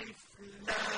الم